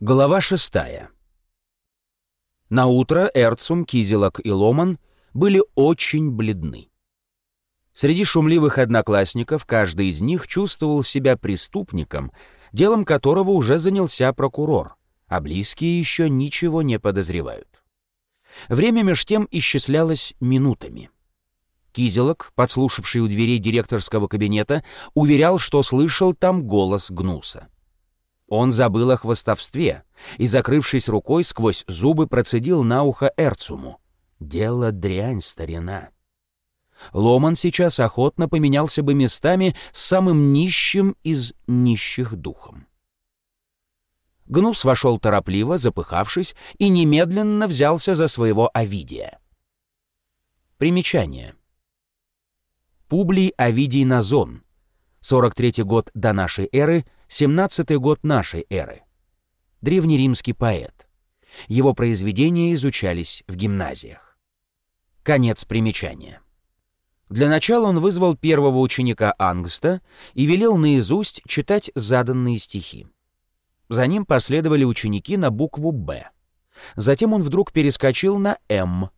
Глава шестая. На утро Эрцум, Кизелок и Ломан были очень бледны. Среди шумливых одноклассников каждый из них чувствовал себя преступником, делом которого уже занялся прокурор, а близкие еще ничего не подозревают. Время меж тем исчислялось минутами. Кизелок, подслушавший у дверей директорского кабинета, уверял, что слышал там голос Гнуса. Он забыл о хвостовстве и, закрывшись рукой, сквозь зубы процедил на ухо Эрцуму. «Дело дрянь, старина». Ломан сейчас охотно поменялся бы местами с самым нищим из нищих духом. Гнус вошел торопливо, запыхавшись, и немедленно взялся за своего Овидия. Примечание. Публий Овидий Назон, 43 год до нашей эры, 17 год нашей эры. Древнеримский поэт. Его произведения изучались в гимназиях. Конец примечания. Для начала он вызвал первого ученика Ангста и велел наизусть читать заданные стихи. За ним последовали ученики на букву «Б». Затем он вдруг перескочил на «М».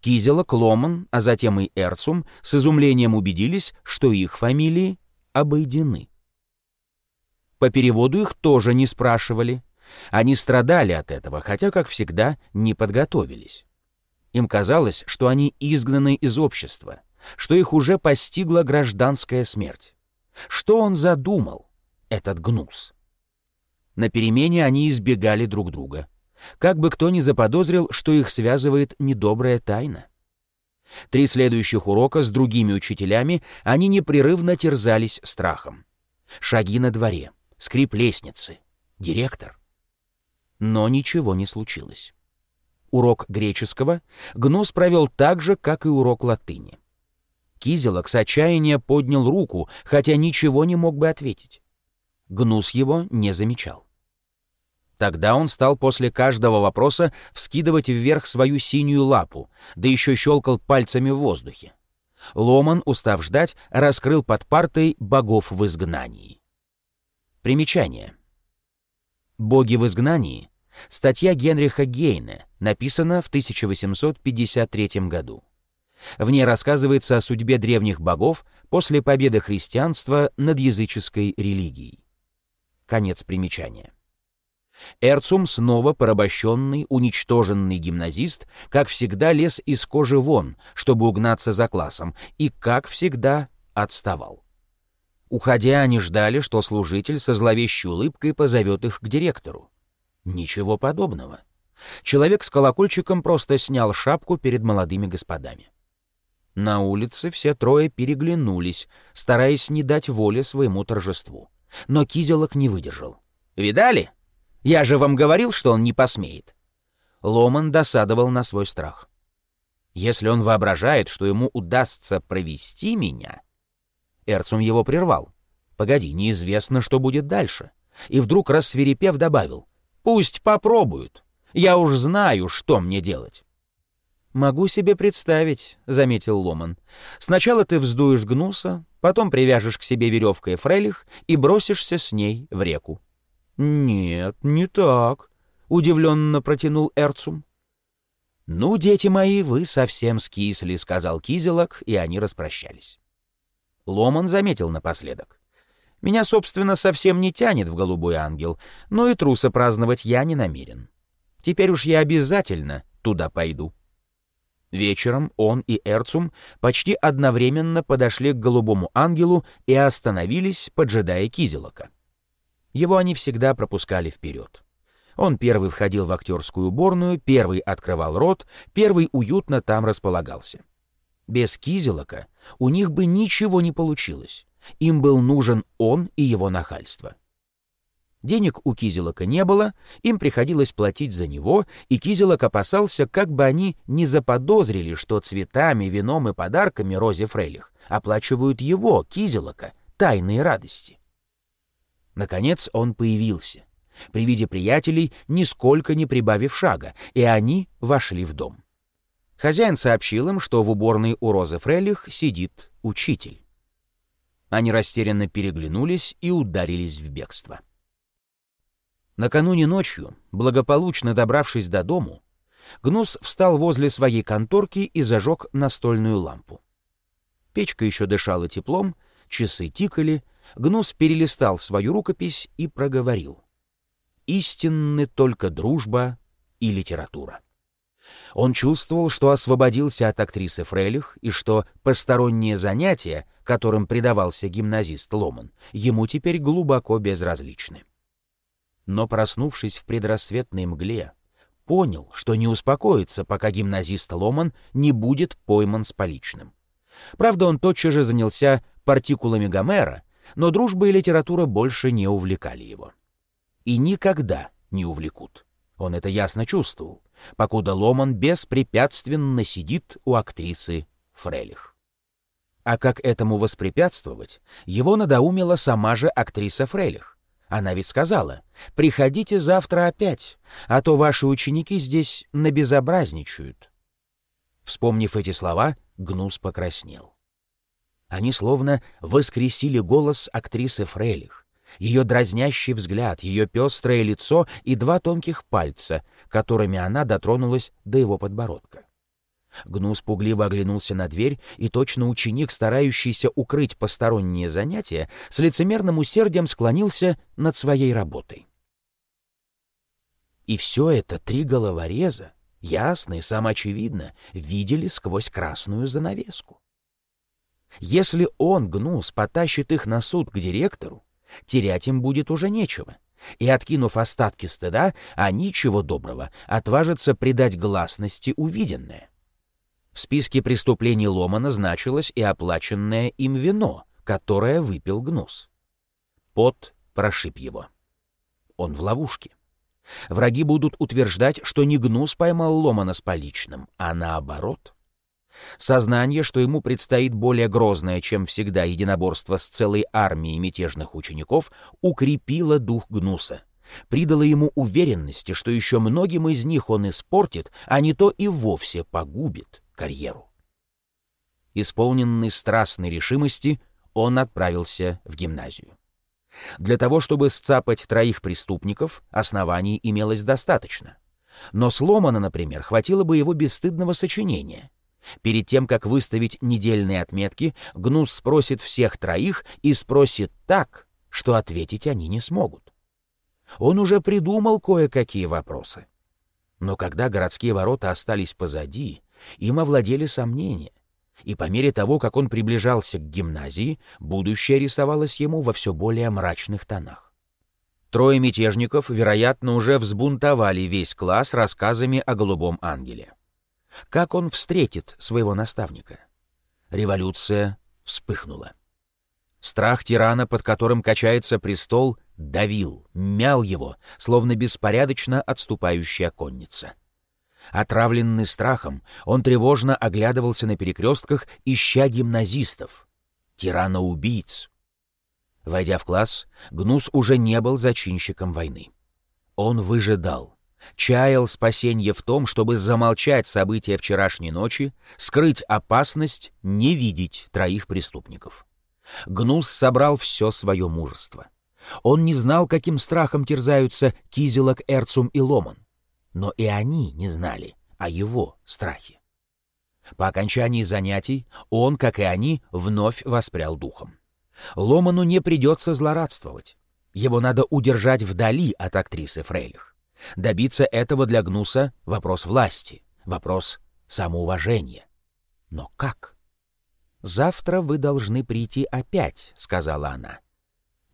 Кизела, Кломан, а затем и Эрцум с изумлением убедились, что их фамилии обойдены. По переводу их тоже не спрашивали. Они страдали от этого, хотя, как всегда, не подготовились. Им казалось, что они изгнаны из общества, что их уже постигла гражданская смерть. Что он задумал, этот гнус? На перемене они избегали друг друга. Как бы кто ни заподозрил, что их связывает недобрая тайна. Три следующих урока с другими учителями они непрерывно терзались страхом. Шаги на дворе — скрип лестницы, директор. Но ничего не случилось. Урок греческого Гнус провел так же, как и урок латыни. Кизелок с отчаяния поднял руку, хотя ничего не мог бы ответить. Гнус его не замечал. Тогда он стал после каждого вопроса вскидывать вверх свою синюю лапу, да еще щелкал пальцами в воздухе. Ломан, устав ждать, раскрыл под партой богов в изгнании. Примечание. «Боги в изгнании» — статья Генриха Гейне, написана в 1853 году. В ней рассказывается о судьбе древних богов после победы христианства над языческой религией. Конец примечания. Эрцум, снова порабощенный, уничтоженный гимназист, как всегда лез из кожи вон, чтобы угнаться за классом, и, как всегда, отставал. Уходя, они ждали, что служитель со зловещей улыбкой позовет их к директору. Ничего подобного. Человек с колокольчиком просто снял шапку перед молодыми господами. На улице все трое переглянулись, стараясь не дать воли своему торжеству. Но Кизелок не выдержал. «Видали? Я же вам говорил, что он не посмеет». Ломан досадовал на свой страх. «Если он воображает, что ему удастся провести меня...» Эрцум его прервал. «Погоди, неизвестно, что будет дальше». И вдруг, рассверепев, добавил. «Пусть попробуют. Я уж знаю, что мне делать». «Могу себе представить», — заметил Ломан. «Сначала ты вздуешь гнуса, потом привяжешь к себе веревкой фрелих и бросишься с ней в реку». «Нет, не так», — удивленно протянул Эрцум. «Ну, дети мои, вы совсем скисли», — сказал Кизелок, и они распрощались. Ломан заметил напоследок. «Меня, собственно, совсем не тянет в голубой ангел, но и труса праздновать я не намерен. Теперь уж я обязательно туда пойду». Вечером он и Эрцум почти одновременно подошли к голубому ангелу и остановились, поджидая Кизелока. Его они всегда пропускали вперед. Он первый входил в актерскую уборную, первый открывал рот, первый уютно там располагался. Без Кизелока у них бы ничего не получилось. Им был нужен он и его нахальство. Денег у Кизелока не было, им приходилось платить за него, и Кизелок опасался, как бы они не заподозрили, что цветами, вином и подарками Розе Фрейлих оплачивают его, Кизелока, тайные радости. Наконец он появился, при виде приятелей, нисколько не прибавив шага, и они вошли в дом. Хозяин сообщил им, что в уборной у Розы Фрелих сидит учитель. Они растерянно переглянулись и ударились в бегство. Накануне ночью, благополучно добравшись до дому, Гнус встал возле своей конторки и зажег настольную лампу. Печка еще дышала теплом, часы тикали, Гнус перелистал свою рукопись и проговорил. «Истинны только дружба и литература». Он чувствовал, что освободился от актрисы Фрейлих и что посторонние занятия, которым предавался гимназист Ломан, ему теперь глубоко безразличны но, проснувшись в предрассветной мгле, понял, что не успокоится, пока гимназист Ломан не будет пойман с поличным. Правда, он тотчас же занялся партикулами Гомера, но дружба и литература больше не увлекали его. И никогда не увлекут. Он это ясно чувствовал, покуда Ломан беспрепятственно сидит у актрисы Фрелих. А как этому воспрепятствовать, его надоумила сама же актриса Фрелих. Она ведь сказала, приходите завтра опять, а то ваши ученики здесь набезобразничают. Вспомнив эти слова, Гнус покраснел. Они словно воскресили голос актрисы Фрейлих, ее дразнящий взгляд, ее пестрое лицо и два тонких пальца, которыми она дотронулась до его подбородка. Гнус пугливо оглянулся на дверь, и точно ученик, старающийся укрыть посторонние занятия, с лицемерным усердием склонился над своей работой. И все это три головореза, ясно и самоочевидно, видели сквозь красную занавеску. Если он, Гнус, потащит их на суд к директору, терять им будет уже нечего. И, откинув остатки стыда, они, чего доброго, отважатся придать гласности увиденное. В списке преступлений Ломана значилось и оплаченное им вино, которое выпил Гнус. Пот прошиб его. Он в ловушке. Враги будут утверждать, что не Гнус поймал Ломана с поличным, а наоборот. Сознание, что ему предстоит более грозное, чем всегда, единоборство с целой армией мятежных учеников, укрепило дух Гнуса, придало ему уверенности, что еще многим из них он испортит, а не то и вовсе погубит карьеру. Исполненный страстной решимости, он отправился в гимназию. Для того, чтобы сцапать троих преступников, оснований имелось достаточно. Но сломано, например, хватило бы его бесстыдного сочинения. Перед тем, как выставить недельные отметки, Гнус спросит всех троих и спросит так, что ответить они не смогут. Он уже придумал кое-какие вопросы. Но когда городские ворота остались позади, им овладели сомнения, и по мере того, как он приближался к гимназии, будущее рисовалось ему во все более мрачных тонах. Трое мятежников, вероятно, уже взбунтовали весь класс рассказами о голубом ангеле. Как он встретит своего наставника? Революция вспыхнула. Страх тирана, под которым качается престол, давил, мял его, словно беспорядочно отступающая конница. Отравленный страхом, он тревожно оглядывался на перекрестках, ища гимназистов, тирана-убийц. Войдя в класс, Гнус уже не был зачинщиком войны. Он выжидал, чаял спасение в том, чтобы замолчать события вчерашней ночи, скрыть опасность, не видеть троих преступников. Гнус собрал все свое мужество. Он не знал, каким страхом терзаются Кизелок, Эрцум и Ломан. Но и они не знали о его страхе. По окончании занятий он, как и они, вновь воспрял духом. Ломану не придется злорадствовать. Его надо удержать вдали от актрисы Фрейлих. Добиться этого для Гнуса — вопрос власти, вопрос самоуважения. Но как? «Завтра вы должны прийти опять», — сказала она.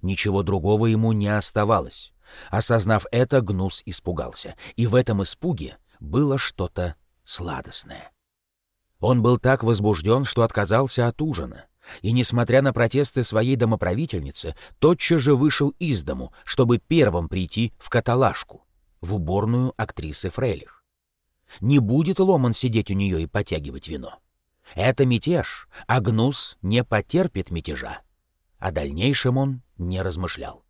Ничего другого ему не оставалось. Осознав это, Гнус испугался, и в этом испуге было что-то сладостное. Он был так возбужден, что отказался от ужина, и, несмотря на протесты своей домоправительницы, тотчас же вышел из дому, чтобы первым прийти в каталажку, в уборную актрисы Фрейлих. Не будет Ломан сидеть у нее и потягивать вино. Это мятеж, а Гнус не потерпит мятежа. О дальнейшем он не размышлял.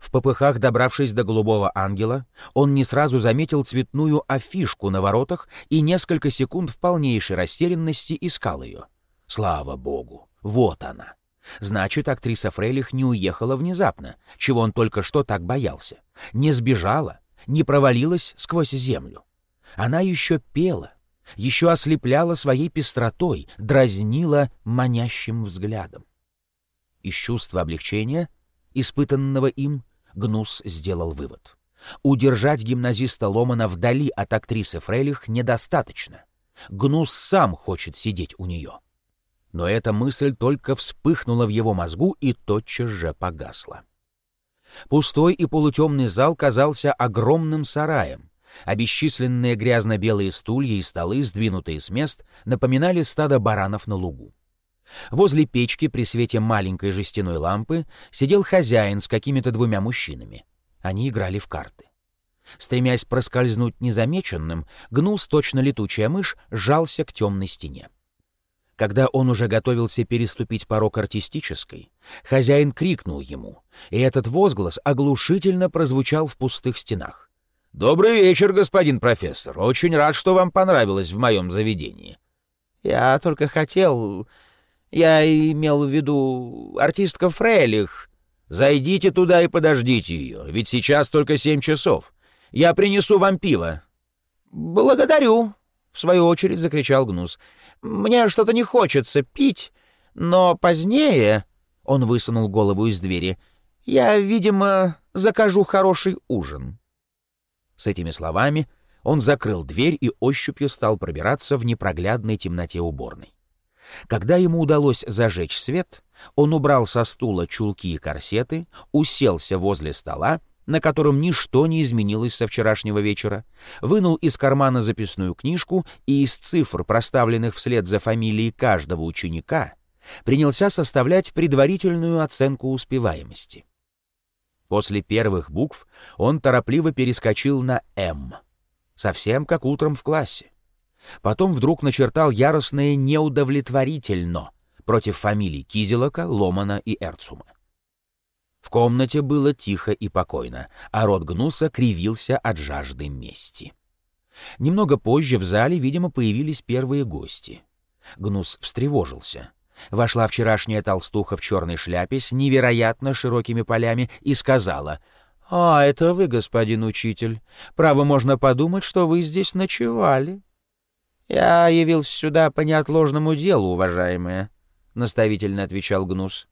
В попыхах, добравшись до голубого ангела, он не сразу заметил цветную афишку на воротах и несколько секунд в полнейшей растерянности искал ее. Слава богу! Вот она! Значит, актриса Фрейлих не уехала внезапно, чего он только что так боялся. Не сбежала, не провалилась сквозь землю. Она еще пела, еще ослепляла своей пестротой, дразнила манящим взглядом. Из чувства облегчения, испытанного им, Гнус сделал вывод. Удержать гимназиста Ломана вдали от актрисы Фрейлих недостаточно. Гнус сам хочет сидеть у нее. Но эта мысль только вспыхнула в его мозгу и тотчас же погасла. Пустой и полутемный зал казался огромным сараем, а бесчисленные грязно-белые стулья и столы, сдвинутые с мест, напоминали стадо баранов на лугу. Возле печки при свете маленькой жестяной лампы сидел хозяин с какими-то двумя мужчинами. Они играли в карты. Стремясь проскользнуть незамеченным, Гнус, точно летучая мышь, сжался к темной стене. Когда он уже готовился переступить порог артистической, хозяин крикнул ему, и этот возглас оглушительно прозвучал в пустых стенах. «Добрый вечер, господин профессор. Очень рад, что вам понравилось в моем заведении». «Я только хотел... Я имел в виду артистка Фрейлих». «Зайдите туда и подождите ее, ведь сейчас только семь часов. Я принесу вам пиво». «Благодарю», — в свою очередь закричал Гнус. «Мне что-то не хочется пить, но позднее...» — он высунул голову из двери. «Я, видимо, закажу хороший ужин». С этими словами он закрыл дверь и ощупью стал пробираться в непроглядной темноте уборной. Когда ему удалось зажечь свет, он убрал со стула чулки и корсеты, уселся возле стола, на котором ничто не изменилось со вчерашнего вечера, вынул из кармана записную книжку и из цифр, проставленных вслед за фамилией каждого ученика, принялся составлять предварительную оценку успеваемости. После первых букв он торопливо перескочил на «М», совсем как утром в классе. Потом вдруг начертал яростное «неудовлетворительно» против фамилий Кизелока, Ломана и Эрцума. В комнате было тихо и покойно, а рот Гнуса кривился от жажды мести. Немного позже в зале, видимо, появились первые гости. Гнус встревожился. Вошла вчерашняя толстуха в черной шляпе с невероятно широкими полями и сказала, «А, это вы, господин учитель. Право, можно подумать, что вы здесь ночевали». «Я явился сюда по неотложному делу, уважаемая», — наставительно отвечал Гнус.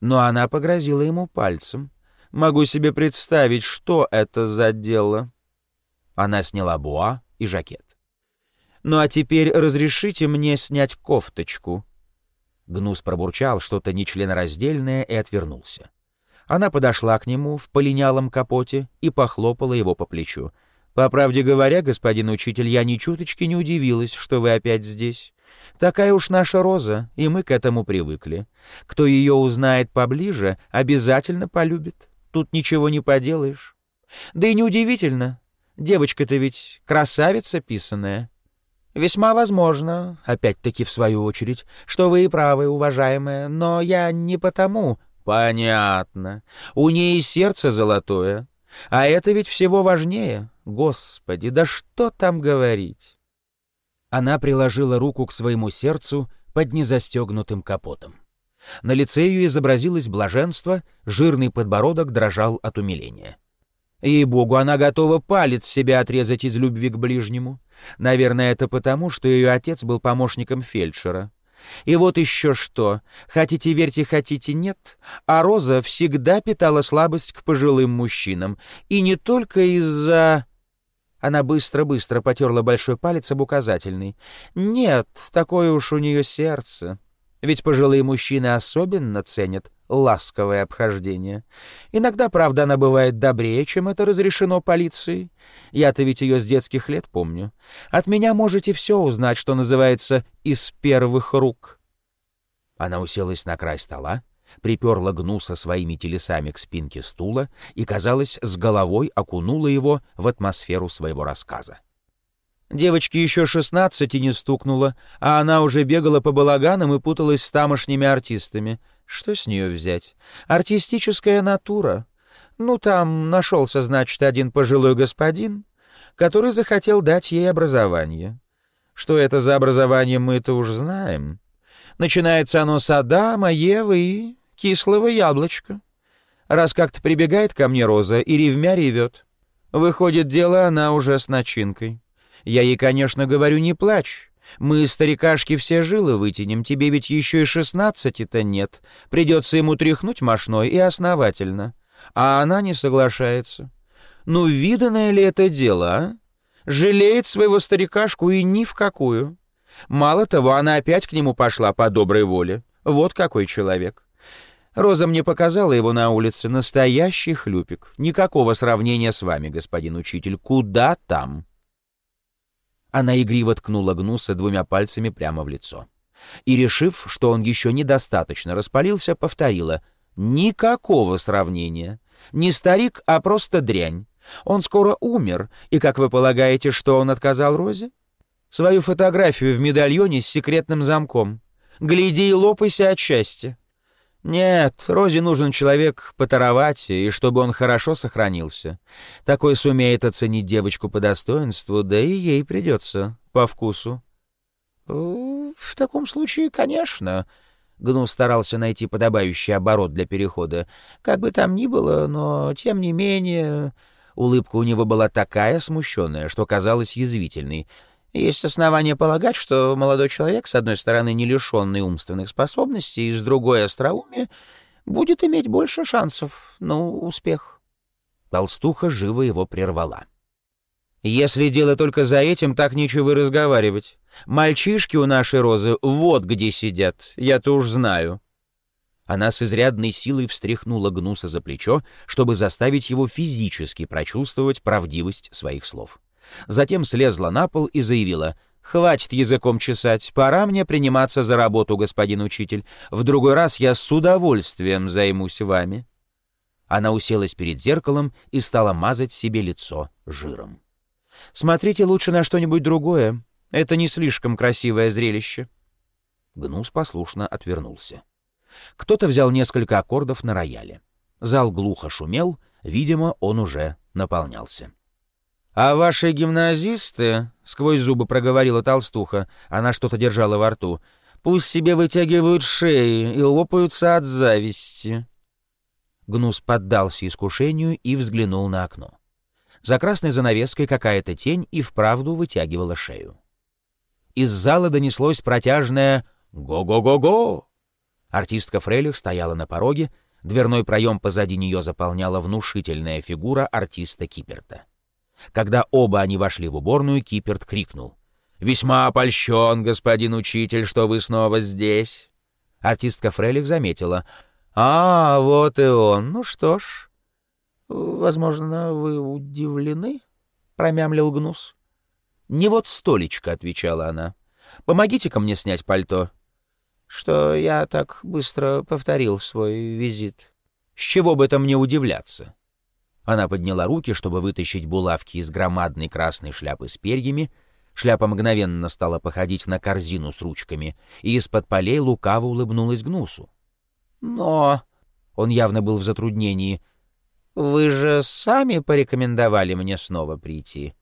Но она погрозила ему пальцем. «Могу себе представить, что это за дело». Она сняла буа и жакет. «Ну а теперь разрешите мне снять кофточку». Гнус пробурчал что-то нечленораздельное и отвернулся. Она подошла к нему в полинялом капоте и похлопала его по плечу. «По правде говоря, господин учитель, я ни чуточки не удивилась, что вы опять здесь. Такая уж наша роза, и мы к этому привыкли. Кто ее узнает поближе, обязательно полюбит. Тут ничего не поделаешь. Да и неудивительно. Девочка-то ведь красавица писаная. Весьма возможно, опять-таки в свою очередь, что вы и правы, уважаемая, но я не потому... Понятно. У ней сердце золотое. А это ведь всего важнее. Господи, да что там говорить? Она приложила руку к своему сердцу под незастегнутым капотом. На лице ее изобразилось блаженство, жирный подбородок дрожал от умиления. Ей-богу, она готова палец себя отрезать из любви к ближнему. Наверное, это потому, что ее отец был помощником фельдшера. И вот еще что. Хотите верьте, хотите нет, а Роза всегда питала слабость к пожилым мужчинам. И не только из-за... Она быстро-быстро потерла большой палец об указательный. Нет, такое уж у нее сердце. Ведь пожилые мужчины особенно ценят ласковое обхождение. Иногда, правда, она бывает добрее, чем это разрешено полицией. Я-то ведь ее с детских лет помню. От меня можете все узнать, что называется, из первых рук. Она уселась на край стола, приперла гнуса своими телесами к спинке стула и, казалось, с головой окунула его в атмосферу своего рассказа. Девочке еще шестнадцати не стукнуло, а она уже бегала по балаганам и путалась с тамошними артистами. Что с нее взять? Артистическая натура. Ну, там нашелся, значит, один пожилой господин, который захотел дать ей образование. Что это за образование, мы это уж знаем. Начинается оно с Адама, Евы и кислого яблочка. Раз как-то прибегает ко мне Роза и ревмя ревет. Выходит, дело она уже с начинкой. Я ей, конечно, говорю, не плачь. Мы, старикашки, все жилы вытянем, тебе ведь еще и шестнадцати-то нет. Придется ему тряхнуть мошной и основательно. А она не соглашается. Ну, виданное ли это дело, а? Жалеет своего старикашку и ни в какую. Мало того, она опять к нему пошла по доброй воле. Вот какой человек. Роза мне показала его на улице. Настоящий хлюпик. Никакого сравнения с вами, господин учитель. Куда там? Она игриво ткнула Гнуса двумя пальцами прямо в лицо. И, решив, что он еще недостаточно распалился, повторила. «Никакого сравнения. Не старик, а просто дрянь. Он скоро умер, и как вы полагаете, что он отказал Розе? Свою фотографию в медальоне с секретным замком. Гляди и лопайся от счастья. Нет, Розе нужен человек потаровать, и чтобы он хорошо сохранился. Такой сумеет оценить девочку по достоинству, да и ей придется по вкусу. В таком случае, конечно. Гну старался найти подобающий оборот для перехода. Как бы там ни было, но тем не менее... Улыбка у него была такая смущенная, что казалась язвительной. Есть основания полагать, что молодой человек, с одной стороны, не лишенный умственных способностей, и с другой — остроумия, будет иметь больше шансов на успех. Толстуха живо его прервала. «Если дело только за этим, так нечего и разговаривать. Мальчишки у нашей Розы вот где сидят, я-то уж знаю. Она с изрядной силой встряхнула Гнуса за плечо, чтобы заставить его физически прочувствовать правдивость своих слов. Затем слезла на пол и заявила «Хватит языком чесать, пора мне приниматься за работу, господин учитель. В другой раз я с удовольствием займусь вами». Она уселась перед зеркалом и стала мазать себе лицо жиром. «Смотрите лучше на что-нибудь другое. Это не слишком красивое зрелище». Гнус послушно отвернулся. Кто-то взял несколько аккордов на рояле. Зал глухо шумел, видимо, он уже наполнялся. «А ваши гимназисты», — сквозь зубы проговорила толстуха, она что-то держала во рту, «пусть себе вытягивают шеи и лопаются от зависти». Гнус поддался искушению и взглянул на окно. За красной занавеской какая-то тень и вправду вытягивала шею. Из зала донеслось протяжное «Го-го-го-го!» Артистка Фрейлих стояла на пороге, дверной проем позади нее заполняла внушительная фигура артиста Киперта. Когда оба они вошли в уборную, Киперт крикнул. «Весьма опольщен, господин учитель, что вы снова здесь!» Артистка Фрейлих заметила. «А, вот и он. Ну что ж, возможно, вы удивлены?» — промямлил Гнус. «Не вот столечко», — отвечала она. «Помогите-ка мне снять пальто» что я так быстро повторил свой визит. С чего бы это мне удивляться? Она подняла руки, чтобы вытащить булавки из громадной красной шляпы с перьями. Шляпа мгновенно стала походить на корзину с ручками, и из-под полей лукаво улыбнулась Гнусу. «Но...» — он явно был в затруднении. «Вы же сами порекомендовали мне снова прийти».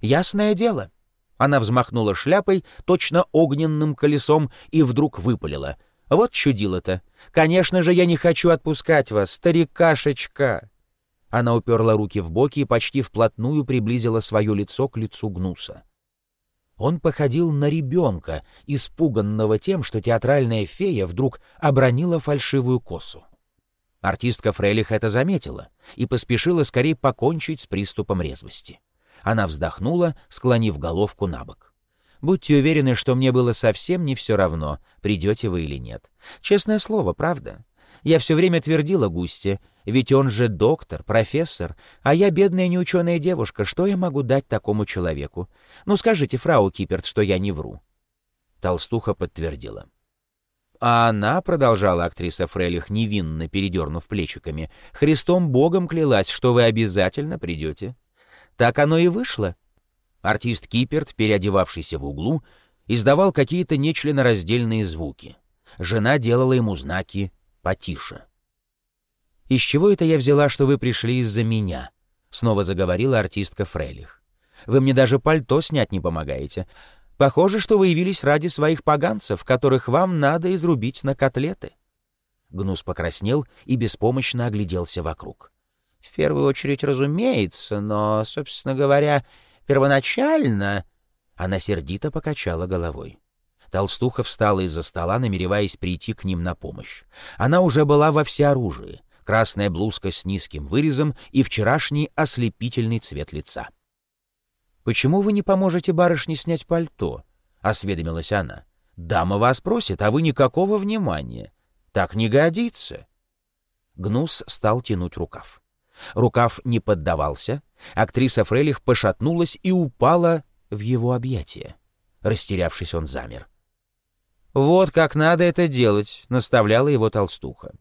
«Ясное дело. Она взмахнула шляпой, точно огненным колесом, и вдруг выпалила. «Вот чудило-то! Конечно же, я не хочу отпускать вас, старикашечка!» Она уперла руки в боки и почти вплотную приблизила свое лицо к лицу Гнуса. Он походил на ребенка, испуганного тем, что театральная фея вдруг обронила фальшивую косу. Артистка Фрейлих это заметила и поспешила скорее покончить с приступом резвости. Она вздохнула, склонив головку на бок. «Будьте уверены, что мне было совсем не все равно, придете вы или нет. Честное слово, правда. Я все время твердила Густе, ведь он же доктор, профессор, а я бедная неученая девушка, что я могу дать такому человеку? Ну скажите, фрау Киперт, что я не вру». Толстуха подтвердила. А она, продолжала актриса Фрелих, невинно передернув плечиками, Христом Богом клялась, что вы обязательно придете. Так оно и вышло. Артист Киперт, переодевавшийся в углу, издавал какие-то нечленораздельные звуки. Жена делала ему знаки «потише». «Из чего это я взяла, что вы пришли из-за меня?» — снова заговорила артистка Фрейлих. «Вы мне даже пальто снять не помогаете. Похоже, что вы явились ради своих поганцев, которых вам надо изрубить на котлеты». Гнус покраснел и беспомощно огляделся вокруг. «В первую очередь, разумеется, но, собственно говоря, первоначально...» Она сердито покачала головой. Толстуха встала из-за стола, намереваясь прийти к ним на помощь. Она уже была во всеоружии. Красная блузка с низким вырезом и вчерашний ослепительный цвет лица. «Почему вы не поможете барышне снять пальто?» — осведомилась она. «Дама вас просит, а вы никакого внимания. Так не годится». Гнус стал тянуть рукав. Рукав не поддавался, актриса Фрелих пошатнулась и упала в его объятия. Растерявшись, он замер. «Вот как надо это делать», — наставляла его толстуха.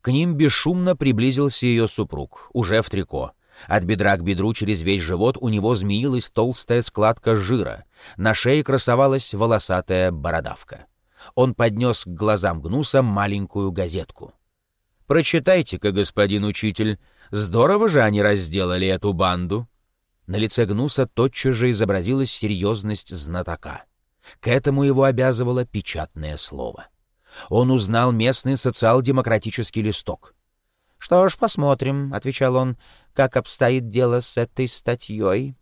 К ним бесшумно приблизился ее супруг, уже в трико. От бедра к бедру через весь живот у него змеилась толстая складка жира. На шее красовалась волосатая бородавка. Он поднес к глазам Гнуса маленькую газетку. «Прочитайте-ка, господин учитель, здорово же они разделали эту банду». На лице Гнуса тотчас же изобразилась серьезность знатока. К этому его обязывало печатное слово. Он узнал местный социал-демократический листок — «Что ж, посмотрим», — отвечал он, — «как обстоит дело с этой статьей».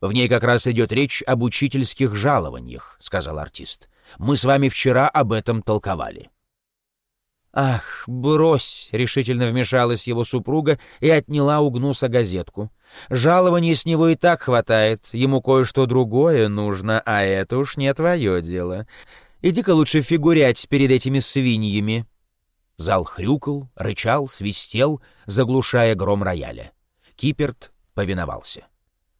«В ней как раз идет речь об учительских жалованиях», — сказал артист. «Мы с вами вчера об этом толковали». «Ах, брось!» — решительно вмешалась его супруга и отняла у Гнуса газетку. «Жалований с него и так хватает, ему кое-что другое нужно, а это уж не твое дело. Иди-ка лучше фигурять перед этими свиньями». Зал хрюкал, рычал, свистел, заглушая гром рояля. Киперт повиновался.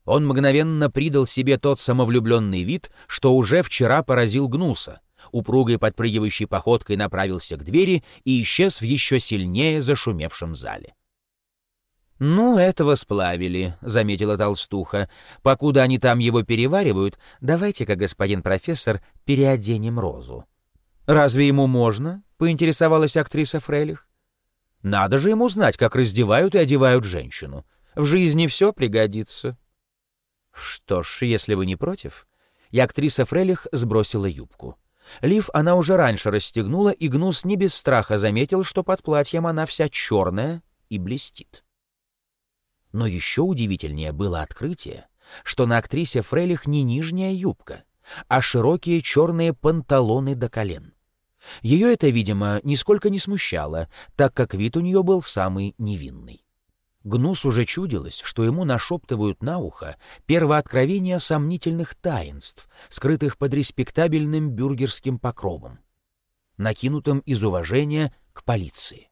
Он мгновенно придал себе тот самовлюбленный вид, что уже вчера поразил Гнуса. Упругой подпрыгивающей походкой направился к двери и исчез в еще сильнее зашумевшем зале. «Ну, этого сплавили», — заметила толстуха. «Покуда они там его переваривают, давайте-ка, господин профессор, переоденем розу». «Разве ему можно?» — поинтересовалась актриса Фрейлих. «Надо же ему знать, как раздевают и одевают женщину. В жизни все пригодится». «Что ж, если вы не против...» И актриса Фрейлих сбросила юбку. Лиф она уже раньше расстегнула, и Гнус не без страха заметил, что под платьем она вся черная и блестит. Но еще удивительнее было открытие, что на актрисе Фрейлих не нижняя юбка, а широкие черные панталоны до колен. Ее это, видимо, нисколько не смущало, так как вид у нее был самый невинный. Гнус уже чудилось, что ему нашептывают на ухо первооткровения сомнительных таинств, скрытых под респектабельным бюргерским покровом, накинутым из уважения к полиции.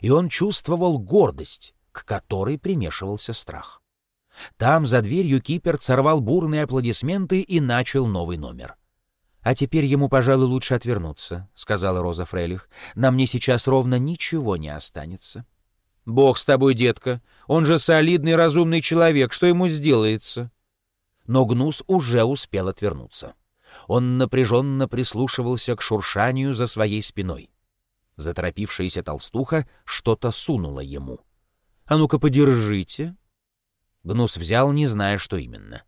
И он чувствовал гордость, к которой примешивался страх. Там, за дверью, Кипер сорвал бурные аплодисменты и начал новый номер — «А теперь ему, пожалуй, лучше отвернуться», — сказала Роза Фрейлих. «На мне сейчас ровно ничего не останется». «Бог с тобой, детка. Он же солидный разумный человек. Что ему сделается?» Но Гнус уже успел отвернуться. Он напряженно прислушивался к шуршанию за своей спиной. Заторопившаяся толстуха что-то сунула ему. «А ну-ка, подержите». Гнус взял, не зная, что именно.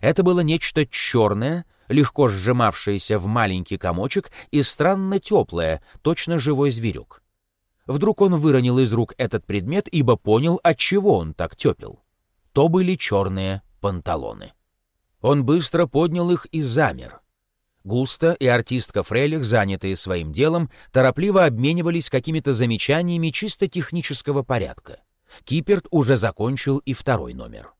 Это было нечто черное, легко сжимавшееся в маленький комочек и странно теплое, точно живой зверек. Вдруг он выронил из рук этот предмет, ибо понял, от чего он так тепел. То были черные панталоны. Он быстро поднял их и замер. Густо и артистка Фрелих, занятые своим делом, торопливо обменивались какими-то замечаниями чисто технического порядка. Киперт уже закончил и второй номер.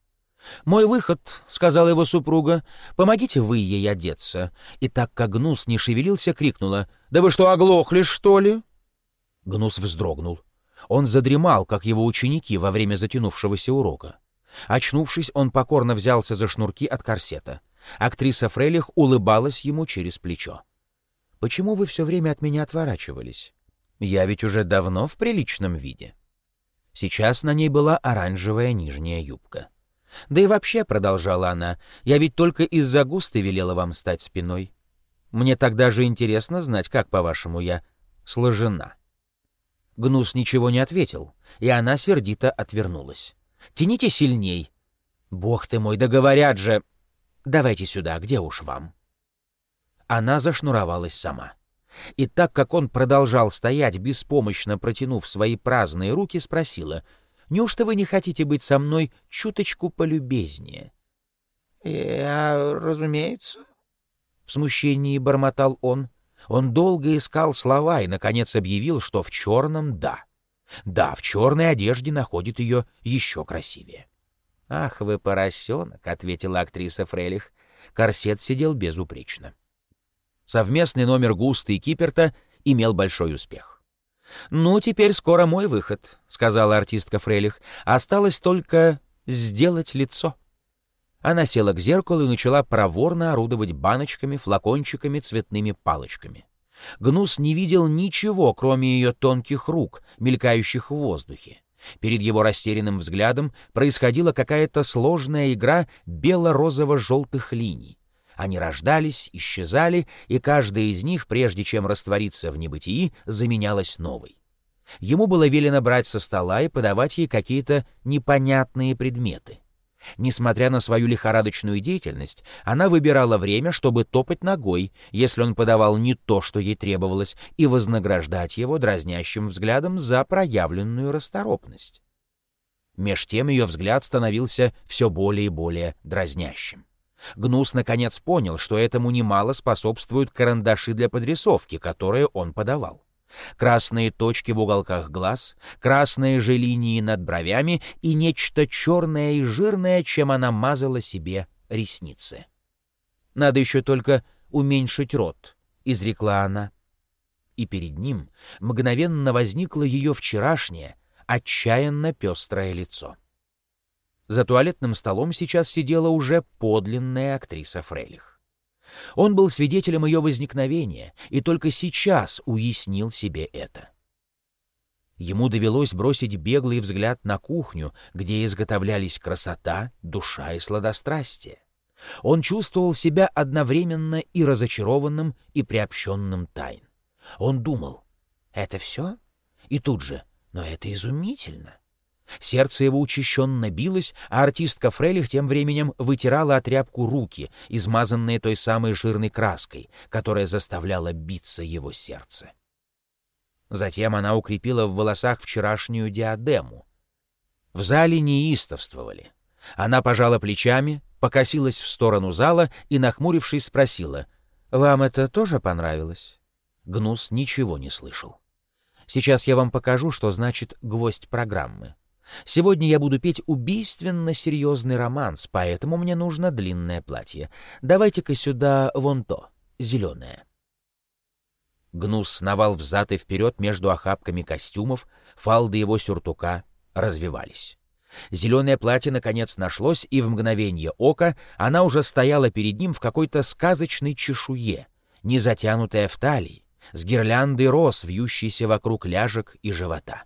«Мой выход», — сказала его супруга, — «помогите вы ей одеться». И так как Гнус не шевелился, крикнула, «Да вы что, оглохли, что ли?» Гнус вздрогнул. Он задремал, как его ученики во время затянувшегося урока. Очнувшись, он покорно взялся за шнурки от корсета. Актриса Фрейлих улыбалась ему через плечо. «Почему вы все время от меня отворачивались? Я ведь уже давно в приличном виде». Сейчас на ней была оранжевая нижняя юбка. Да и вообще, — продолжала она, — я ведь только из-за густы велела вам стать спиной. Мне тогда же интересно знать, как, по-вашему, я сложена. Гнус ничего не ответил, и она сердито отвернулась. «Тяните сильней!» «Бог ты мой, да говорят же!» «Давайте сюда, где уж вам?» она зашнуровалась сама. И так как он продолжал стоять, беспомощно протянув свои праздные руки, спросила, «Неужто вы не хотите быть со мной чуточку полюбезнее?» «Я, разумеется», — в смущении бормотал он. Он долго искал слова и, наконец, объявил, что в черном — да. Да, в черной одежде находит ее еще красивее. «Ах вы, поросенок!» — ответила актриса Фрелих. Корсет сидел безупречно. Совместный номер Густа и Киперта имел большой успех. «Ну, теперь скоро мой выход», — сказала артистка Фрелих. «Осталось только сделать лицо». Она села к зеркалу и начала проворно орудовать баночками, флакончиками, цветными палочками. Гнус не видел ничего, кроме ее тонких рук, мелькающих в воздухе. Перед его растерянным взглядом происходила какая-то сложная игра бело-розово-желтых линий. Они рождались, исчезали, и каждая из них, прежде чем раствориться в небытии, заменялась новой. Ему было велено брать со стола и подавать ей какие-то непонятные предметы. Несмотря на свою лихорадочную деятельность, она выбирала время, чтобы топать ногой, если он подавал не то, что ей требовалось, и вознаграждать его дразнящим взглядом за проявленную расторопность. Меж тем ее взгляд становился все более и более дразнящим. Гнус наконец понял, что этому немало способствуют карандаши для подрисовки, которые он подавал красные точки в уголках глаз, красные же линии над бровями и нечто черное и жирное, чем она мазала себе ресницы. «Надо еще только уменьшить рот», — изрекла она. И перед ним мгновенно возникло ее вчерашнее, отчаянно пестрое лицо. За туалетным столом сейчас сидела уже подлинная актриса Фрейлих. Он был свидетелем ее возникновения и только сейчас уяснил себе это. Ему довелось бросить беглый взгляд на кухню, где изготовлялись красота, душа и сладострастие. Он чувствовал себя одновременно и разочарованным, и приобщенным тайн. Он думал, это все? И тут же, но это изумительно. Сердце его учащенно билось, а артистка Фрелих тем временем вытирала от тряпку руки, измазанные той самой жирной краской, которая заставляла биться его сердце. Затем она укрепила в волосах вчерашнюю диадему. В зале неистовствовали. Она пожала плечами, покосилась в сторону зала и, нахмурившись, спросила, «Вам это тоже понравилось?» Гнус ничего не слышал. «Сейчас я вам покажу, что значит гвоздь программы. Сегодня я буду петь убийственно серьезный романс, поэтому мне нужно длинное платье. Давайте-ка сюда вон то, зеленое». Гнус сновал взад и вперед между охапками костюмов, фалды его сюртука развивались. Зеленое платье наконец нашлось, и в мгновение ока она уже стояла перед ним в какой-то сказочной чешуе, не затянутая в талии, с гирляндой роз, вьющейся вокруг ляжек и живота.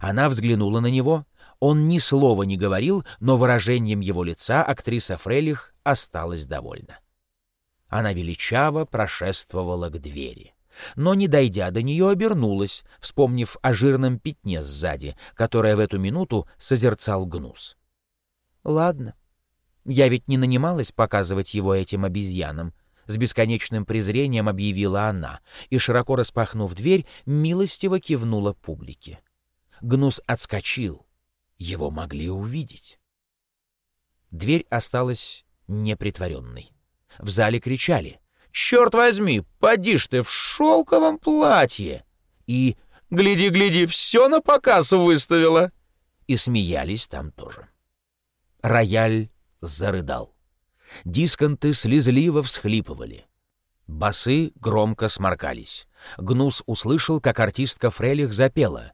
Она взглянула на него. Он ни слова не говорил, но выражением его лица актриса Фрелих осталась довольна. Она величаво прошествовала к двери. Но, не дойдя до нее, обернулась, вспомнив о жирном пятне сзади, которое в эту минуту созерцал гнус. «Ладно. Я ведь не нанималась показывать его этим обезьянам», — с бесконечным презрением объявила она и, широко распахнув дверь, милостиво кивнула публике. Гнус отскочил. Его могли увидеть. Дверь осталась непритворенной. В зале кричали «Черт возьми, поди ж ты в шелковом платье!» и «Гляди, гляди, все на показ выставила!» И смеялись там тоже. Рояль зарыдал. Дисконты слезливо всхлипывали. Басы громко сморкались. Гнус услышал, как артистка Фрелих запела —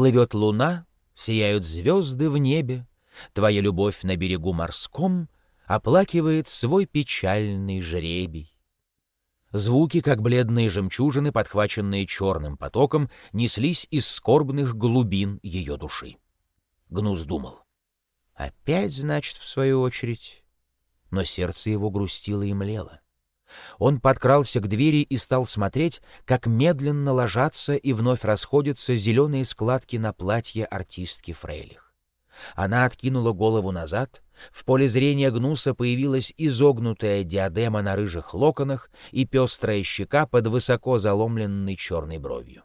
Плывет луна, сияют звезды в небе, Твоя любовь на берегу морском Оплакивает свой печальный жребий. Звуки, как бледные жемчужины, подхваченные черным потоком, неслись из скорбных глубин ее души. Гнус думал. Опять, значит, в свою очередь. Но сердце его грустило и млело. Он подкрался к двери и стал смотреть, как медленно ложатся и вновь расходятся зеленые складки на платье артистки Фрейлих. Она откинула голову назад, в поле зрения Гнуса появилась изогнутая диадема на рыжих локонах и пестрая щека под высоко заломленной черной бровью.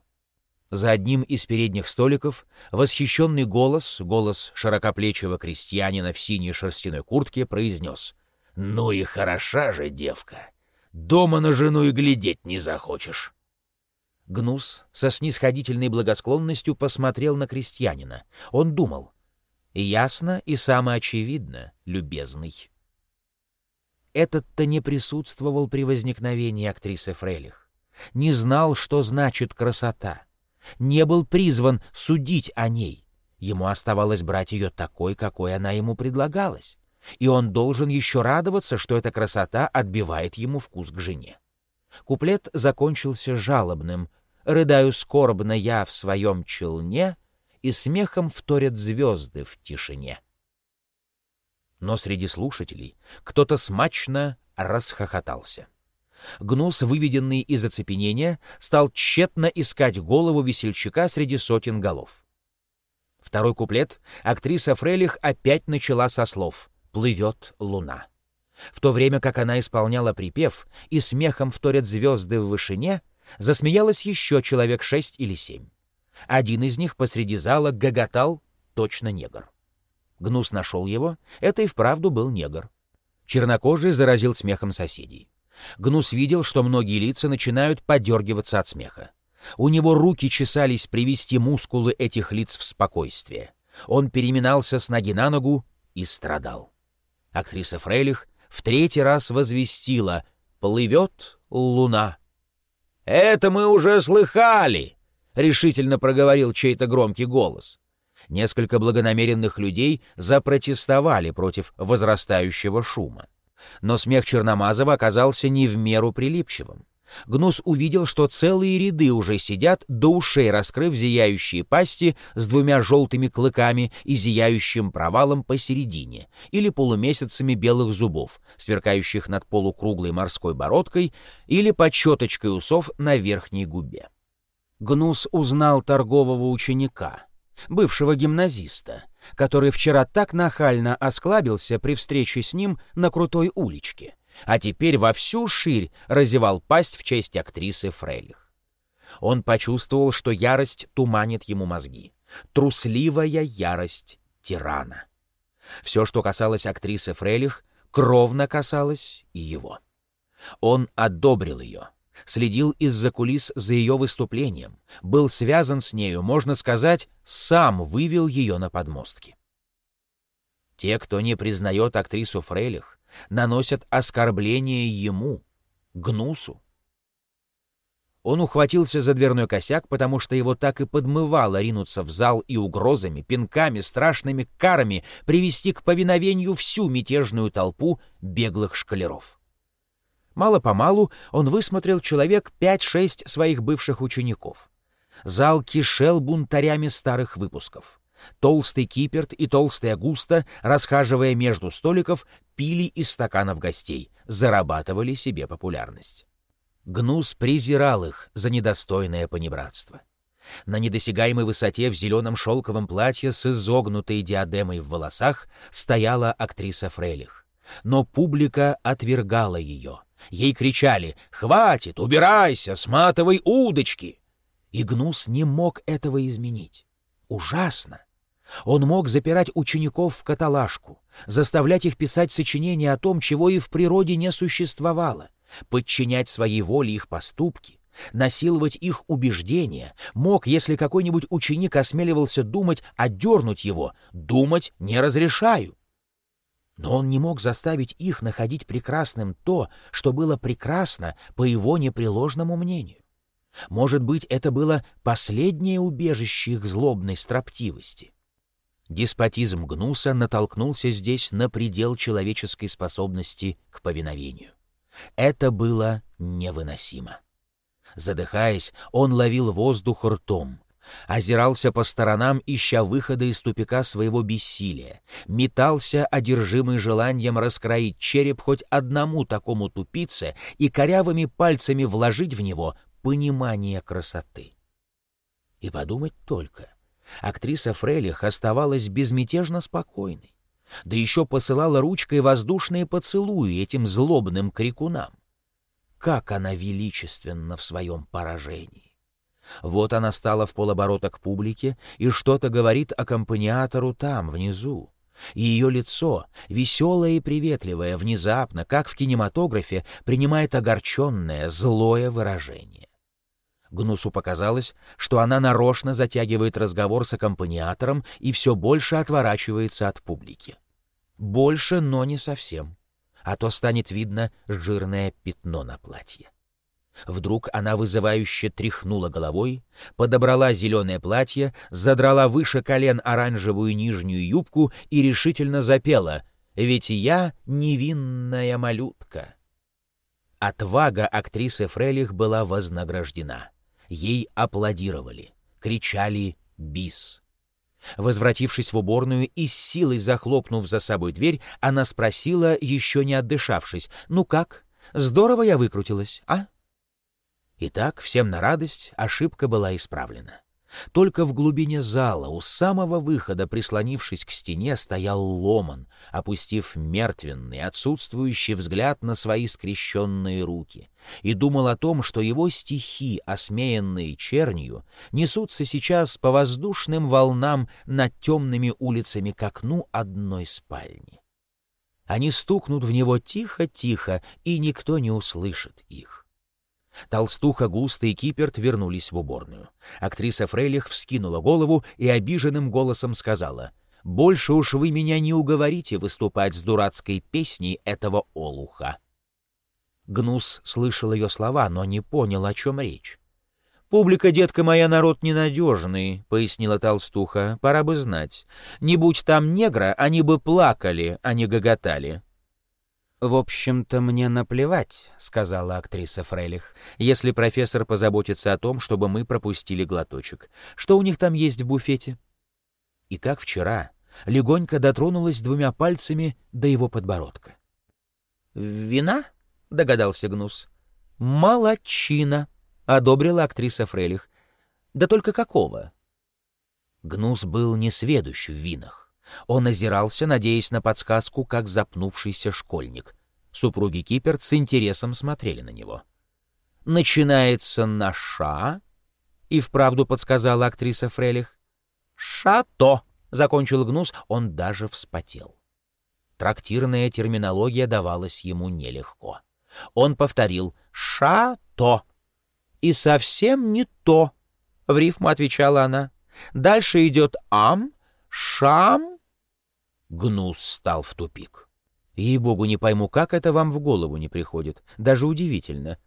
За одним из передних столиков восхищенный голос, голос широкоплечего крестьянина в синей шерстяной куртке, произнес «Ну и хороша же девка! Дома на жену и глядеть не захочешь!» Гнус со снисходительной благосклонностью посмотрел на крестьянина. Он думал «Ясно и самоочевидно, любезный». Этот-то не присутствовал при возникновении актрисы Фрелих, не знал, что значит красота — не был призван судить о ней. Ему оставалось брать ее такой, какой она ему предлагалась. И он должен еще радоваться, что эта красота отбивает ему вкус к жене. Куплет закончился жалобным «Рыдаю скорбно я в своем челне, и смехом вторят звезды в тишине». Но среди слушателей кто-то смачно расхохотался. Гнус, выведенный из оцепенения, стал тщетно искать голову весельчака среди сотен голов. Второй куплет актриса Фрелих опять начала со слов «Плывет луна». В то время как она исполняла припев и смехом вторят звезды в вышине, засмеялось еще человек шесть или семь. Один из них посреди зала гоготал, точно негр. Гнус нашел его, это и вправду был негр. Чернокожий заразил смехом соседей. Гнус видел, что многие лица начинают подергиваться от смеха. У него руки чесались привести мускулы этих лиц в спокойствие. Он переминался с ноги на ногу и страдал. Актриса Фрейлих в третий раз возвестила «Плывет луна». «Это мы уже слыхали!» — решительно проговорил чей-то громкий голос. Несколько благонамеренных людей запротестовали против возрастающего шума но смех Черномазова оказался не в меру прилипчивым. Гнус увидел, что целые ряды уже сидят, до ушей раскрыв зияющие пасти с двумя желтыми клыками и зияющим провалом посередине, или полумесяцами белых зубов, сверкающих над полукруглой морской бородкой, или под щеточкой усов на верхней губе. Гнус узнал торгового ученика, бывшего гимназиста, который вчера так нахально осклабился при встрече с ним на крутой уличке, а теперь во всю ширь разевал пасть в честь актрисы Фрейлих. Он почувствовал, что ярость туманит ему мозги. Трусливая ярость тирана. Все, что касалось актрисы Фрейлих, кровно касалось и его. Он одобрил ее — следил из-за кулис за ее выступлением, был связан с нею, можно сказать, сам вывел ее на подмостки. Те, кто не признает актрису Фрейлих, наносят оскорбление ему, Гнусу. Он ухватился за дверной косяк, потому что его так и подмывало ринуться в зал и угрозами, пинками, страшными карами привести к повиновению всю мятежную толпу беглых шкалеров. Мало-помалу он высмотрел человек пять-шесть своих бывших учеников. Зал кишел бунтарями старых выпусков. Толстый Киперт и толстая Густа, расхаживая между столиков, пили из стаканов гостей, зарабатывали себе популярность. Гнус презирал их за недостойное понебратство. На недосягаемой высоте в зеленом шелковом платье с изогнутой диадемой в волосах стояла актриса Фрейлих. Но публика отвергала ее, Ей кричали «Хватит! Убирайся! Сматывай удочки!» И Гнус не мог этого изменить. Ужасно! Он мог запирать учеников в каталажку, заставлять их писать сочинения о том, чего и в природе не существовало, подчинять своей воле их поступки, насиловать их убеждения, мог, если какой-нибудь ученик осмеливался думать, отдернуть его, думать не разрешаю. Но он не мог заставить их находить прекрасным то, что было прекрасно по его непреложному мнению. Может быть, это было последнее убежище их злобной строптивости. Деспотизм Гнуса натолкнулся здесь на предел человеческой способности к повиновению. Это было невыносимо. Задыхаясь, он ловил воздух ртом, озирался по сторонам, ища выхода из тупика своего бессилия, метался, одержимый желанием раскроить череп хоть одному такому тупице и корявыми пальцами вложить в него понимание красоты. И подумать только, Актриса Фрелих оставалась безмятежно спокойной, да еще посылала ручкой воздушные поцелуи этим злобным крикунам. Как она величественна в своем поражении! Вот она стала в полоборота к публике и что-то говорит аккомпаниатору там, внизу. И ее лицо, веселое и приветливое, внезапно, как в кинематографе, принимает огорченное, злое выражение. Гнусу показалось, что она нарочно затягивает разговор с аккомпаниатором и все больше отворачивается от публики. Больше, но не совсем. А то станет видно жирное пятно на платье. Вдруг она вызывающе тряхнула головой, подобрала зеленое платье, задрала выше колен оранжевую нижнюю юбку и решительно запела «Ведь я невинная малютка». Отвага актрисы Фрелих была вознаграждена. Ей аплодировали, кричали «Бис!». Возвратившись в уборную и с силой захлопнув за собой дверь, она спросила, еще не отдышавшись, «Ну как? Здорово я выкрутилась, а?» Итак, всем на радость ошибка была исправлена. Только в глубине зала, у самого выхода, прислонившись к стене, стоял Ломан, опустив мертвенный, отсутствующий взгляд на свои скрещенные руки, и думал о том, что его стихи, осмеянные чернью, несутся сейчас по воздушным волнам над темными улицами к окну одной спальни. Они стукнут в него тихо-тихо, и никто не услышит их. Толстуха, Густа и Киперт вернулись в уборную. Актриса Фрейлих вскинула голову и обиженным голосом сказала, «Больше уж вы меня не уговорите выступать с дурацкой песней этого олуха». Гнус слышал ее слова, но не понял, о чем речь. «Публика, детка моя, народ ненадежный», — пояснила толстуха, — «пора бы знать. Не будь там негра, они бы плакали, а не гоготали. «В общем-то, мне наплевать», — сказала актриса Фрейлих, «если профессор позаботится о том, чтобы мы пропустили глоточек. Что у них там есть в буфете?» И как вчера, легонько дотронулась двумя пальцами до его подбородка. «Вина?» — догадался Гнус. «Молодчина!» — одобрила актриса Фрейлих. «Да только какого?» Гнус был несведущ в винах. Он озирался, надеясь на подсказку, как запнувшийся школьник. Супруги Киперт с интересом смотрели на него. «Начинается на ша?» — и вправду подсказала актриса Фрелих. «Шато!» — закончил Гнус, он даже вспотел. Трактирная терминология давалась ему нелегко. Он повторил «шато». «И совсем не то», — в рифму отвечала она. «Дальше идет ам, шам, Гнус стал в тупик. Ей-богу, не пойму, как это вам в голову не приходит. Даже удивительно.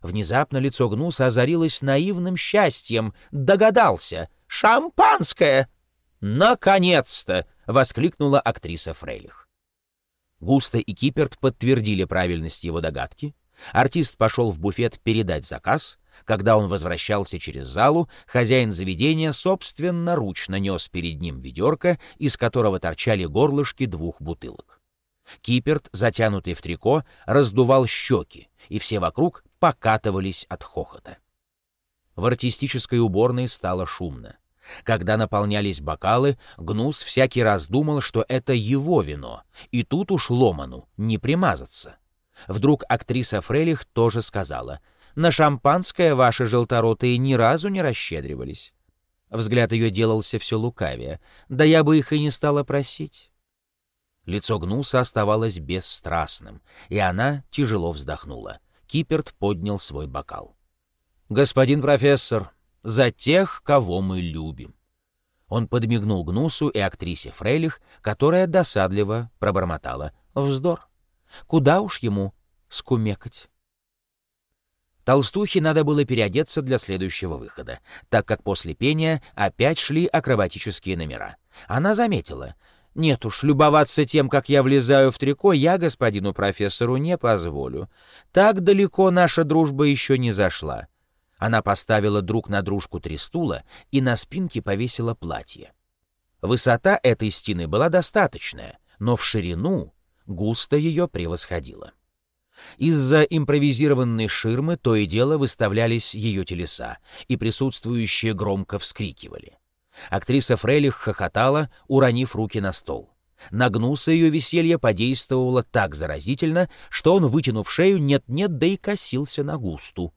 Внезапно лицо Гнуса озарилось наивным счастьем. Догадался. «Шампанское!» «Наконец-то!» — воскликнула актриса Фрейлих. Густо и Киперт подтвердили правильность его догадки. Артист пошел в буфет передать заказ, когда он возвращался через залу, хозяин заведения собственноручно нес перед ним ведерко, из которого торчали горлышки двух бутылок. Киперт, затянутый в трико, раздувал щеки, и все вокруг покатывались от хохота. В артистической уборной стало шумно. Когда наполнялись бокалы, Гнус всякий раз думал, что это его вино, и тут уж ломану, не примазаться. Вдруг актриса Фрелих тоже сказала — на шампанское ваши желторотые ни разу не расщедривались. Взгляд ее делался все лукавее. Да я бы их и не стала просить. Лицо Гнуса оставалось бесстрастным, и она тяжело вздохнула. Киперт поднял свой бокал. «Господин профессор, за тех, кого мы любим». Он подмигнул Гнусу и актрисе Фрейлих, которая досадливо пробормотала. «Вздор! Куда уж ему скумекать?» Толстухе надо было переодеться для следующего выхода, так как после пения опять шли акробатические номера. Она заметила. «Нет уж, любоваться тем, как я влезаю в трико, я господину профессору не позволю. Так далеко наша дружба еще не зашла». Она поставила друг на дружку три стула и на спинке повесила платье. Высота этой стены была достаточная, но в ширину густо ее превосходила. Из-за импровизированной ширмы то и дело выставлялись ее телеса, и присутствующие громко вскрикивали. Актриса Фрейлих хохотала, уронив руки на стол. Нагнулся ее веселье подействовало так заразительно, что он, вытянув шею, нет-нет, да и косился на густу.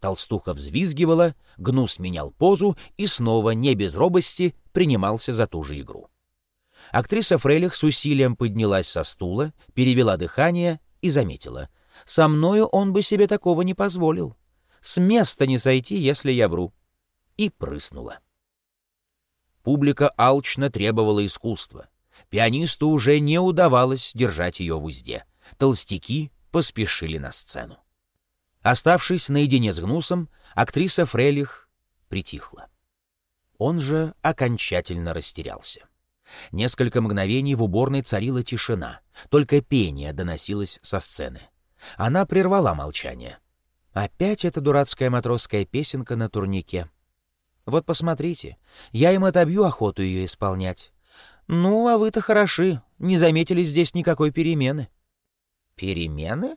Толстуха взвизгивала, гнус менял позу и снова, не без робости, принимался за ту же игру. Актриса Фрейлих с усилием поднялась со стула, перевела дыхание и заметила. «Со мною он бы себе такого не позволил. С места не сойти, если я вру». И прыснула. Публика алчно требовала искусства. Пианисту уже не удавалось держать ее в узде. Толстяки поспешили на сцену. Оставшись наедине с Гнусом, актриса Фрелих притихла. Он же окончательно растерялся. Несколько мгновений в уборной царила тишина, только пение доносилось со сцены. Она прервала молчание. Опять эта дурацкая матросская песенка на турнике. Вот посмотрите, я им отобью охоту ее исполнять. Ну, а вы-то хороши, не заметили здесь никакой перемены. Перемены?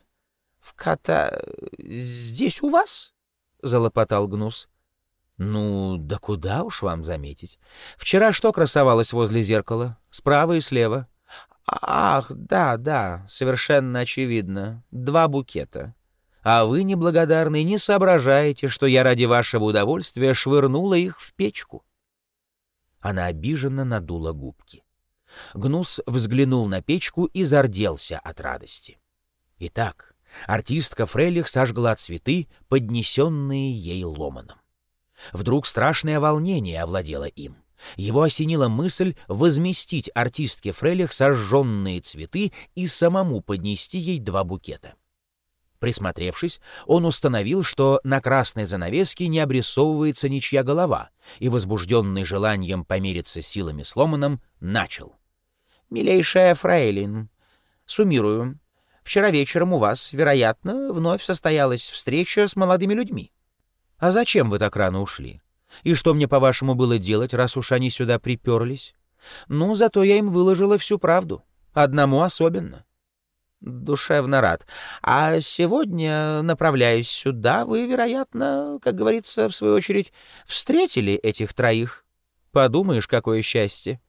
В кота... здесь у вас? Залопотал Гнус. Ну, да куда уж вам заметить. Вчера что красовалось возле зеркала? Справа и слева. Ах, да, да, совершенно очевидно. Два букета а вы, неблагодарный, не соображаете, что я ради вашего удовольствия швырнула их в печку». Она обиженно надула губки. Гнус взглянул на печку и зарделся от радости. Итак, артистка Фрейлих сожгла цветы, поднесенные ей ломаном. Вдруг страшное волнение овладело им. Его осенила мысль возместить артистке Фрейлих сожженные цветы и самому поднести ей два букета. Присмотревшись, он установил, что на красной занавеске не обрисовывается ничья голова, и, возбужденный желанием помериться силами с начал. «Милейшая фрейлин, суммирую. Вчера вечером у вас, вероятно, вновь состоялась встреча с молодыми людьми. А зачем вы так рано ушли? И что мне, по-вашему, было делать, раз уж они сюда приперлись? Ну, зато я им выложила всю правду. Одному особенно. Душевно рад. А сегодня, направляясь сюда, вы, вероятно, как говорится, в свою очередь, встретили этих троих. Подумаешь, какое счастье.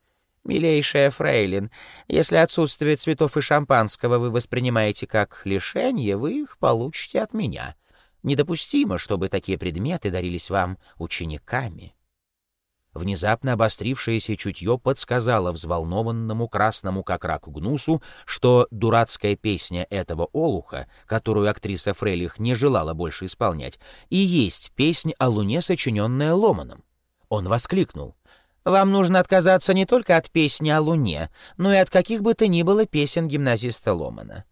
Милейшая фрейлин, если отсутствие цветов и шампанского вы воспринимаете как лишение, вы их получите от меня. Недопустимо, чтобы такие предметы дарились вам учениками. Внезапно обострившееся чутье подсказало взволнованному красному как рак гнусу, что дурацкая песня этого олуха, которую актриса Фрейлих не желала больше исполнять, и есть песнь о луне, сочиненная Ломаном. Он воскликнул. «Вам нужно отказаться не только от песни о луне, но и от каких бы то ни было песен гимназиста Ломана».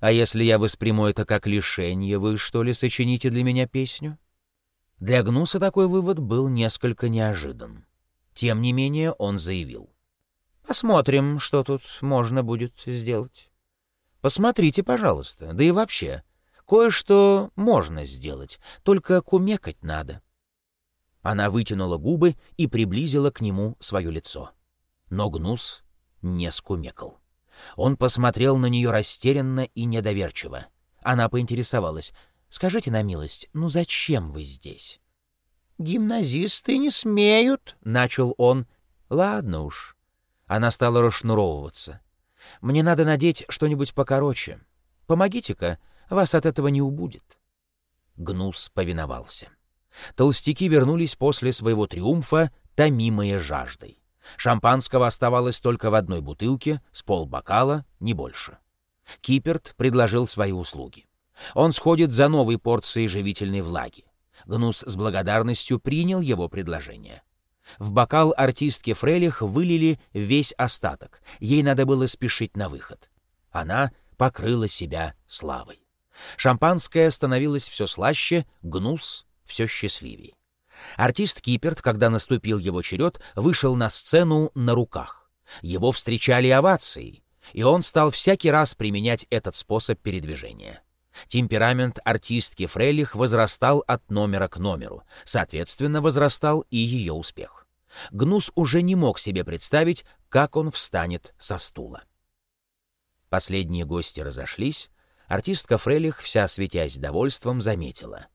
«А если я восприму это как лишение, вы, что ли, сочините для меня песню?» Для Гнуса такой вывод был несколько неожидан. Тем не менее он заявил. «Посмотрим, что тут можно будет сделать». «Посмотрите, пожалуйста, да и вообще, кое-что можно сделать, только кумекать надо». Она вытянула губы и приблизила к нему свое лицо. Но Гнус не скумекал. Он посмотрел на нее растерянно и недоверчиво. Она поинтересовалась, Скажите на милость, ну зачем вы здесь?» «Гимназисты не смеют», — начал он. «Ладно уж». Она стала расшнуровываться. «Мне надо надеть что-нибудь покороче. Помогите-ка, вас от этого не убудет». Гнус повиновался. Толстяки вернулись после своего триумфа, томимые жаждой. Шампанского оставалось только в одной бутылке, с полбокала, не больше. Киперт предложил свои услуги. Он сходит за новой порцией живительной влаги. Гнус с благодарностью принял его предложение. В бокал артистки Фрелих вылили весь остаток. Ей надо было спешить на выход. Она покрыла себя славой. Шампанское становилось все слаще, Гнус все счастливей. Артист Киперт, когда наступил его черед, вышел на сцену на руках. Его встречали овацией, и он стал всякий раз применять этот способ передвижения. Темперамент артистки Фрейлих возрастал от номера к номеру, соответственно, возрастал и ее успех. Гнус уже не мог себе представить, как он встанет со стула. Последние гости разошлись, артистка Фрейлих, вся светясь довольством, заметила.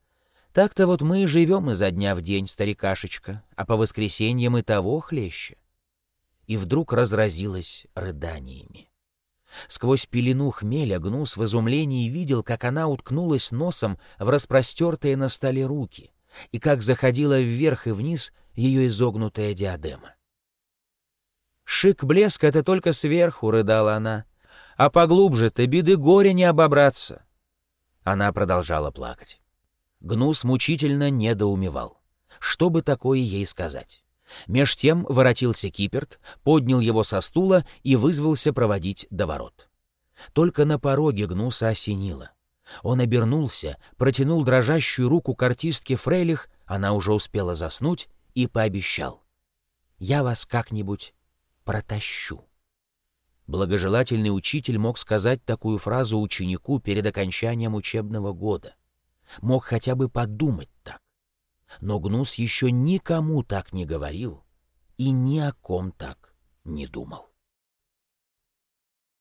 Так-то вот мы и живем изо дня в день, старикашечка, а по воскресеньям и того хлеще. И вдруг разразилась рыданиями. Сквозь пелену хмеля Гнус в изумлении видел, как она уткнулась носом в распростертые на столе руки и как заходила вверх и вниз ее изогнутая диадема. «Шик-блеск — это только сверху», — рыдала она, — «а поглубже-то беды горя не обобраться». Она продолжала плакать. Гнус мучительно недоумевал. Что бы такое ей сказать? Меж тем воротился Киперт, поднял его со стула и вызвался проводить до ворот. Только на пороге Гнуса осенило. Он обернулся, протянул дрожащую руку к артистке Фрейлих, она уже успела заснуть, и пообещал. «Я вас как-нибудь протащу». Благожелательный учитель мог сказать такую фразу ученику перед окончанием учебного года. Мог хотя бы подумать так. Но Гнус еще никому так не говорил и ни о ком так не думал.